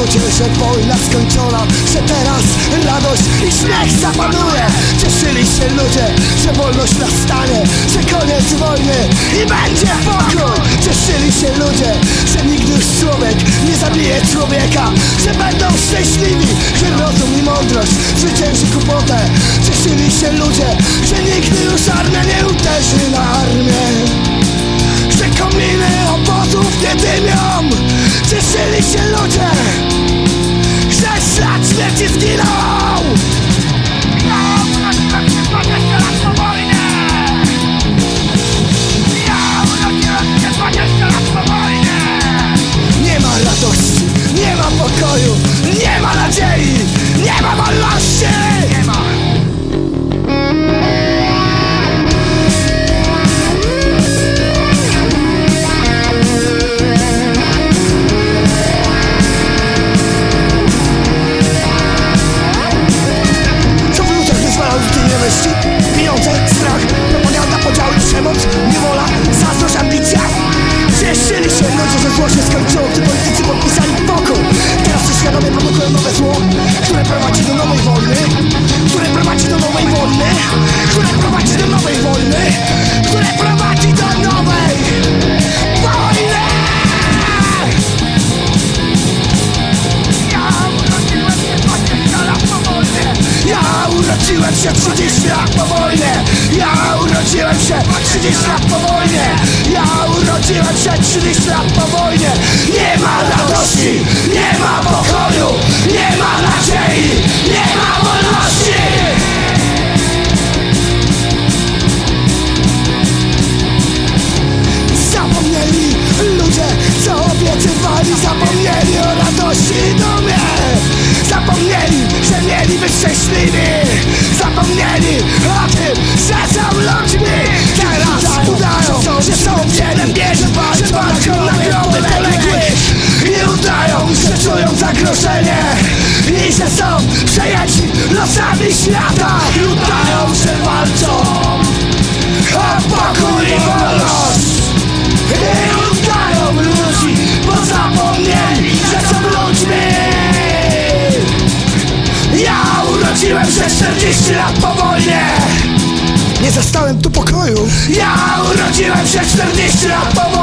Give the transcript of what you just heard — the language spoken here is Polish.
ludzie, że wojna skończona Że teraz radość i śmiech zapanuje. Cieszyli się ludzie, że wolność nastanie Że koniec wojny i będzie pokój. Cieszyli się ludzie, że nigdy już człowiek nie zabije człowieka Że będą szczęśliwi, że rozum i mądrość zwycięży głupotę. Cieszyli się ludzie, że nigdy już żadne nie urodziłem się 30 lat po wojnie. Ja urodziłem się 30 lat po wojnie. Ja urodziłem się 30 lat po wojnie O tym, ludźmi. Teraz udają, są wielebierzy Że I udają, że czują zagrożenie. I że są przejęci losami świata się 40 lat po wojnie. Nie zastałem tu pokoju. Ja urodziłem się 40 lat po wojnie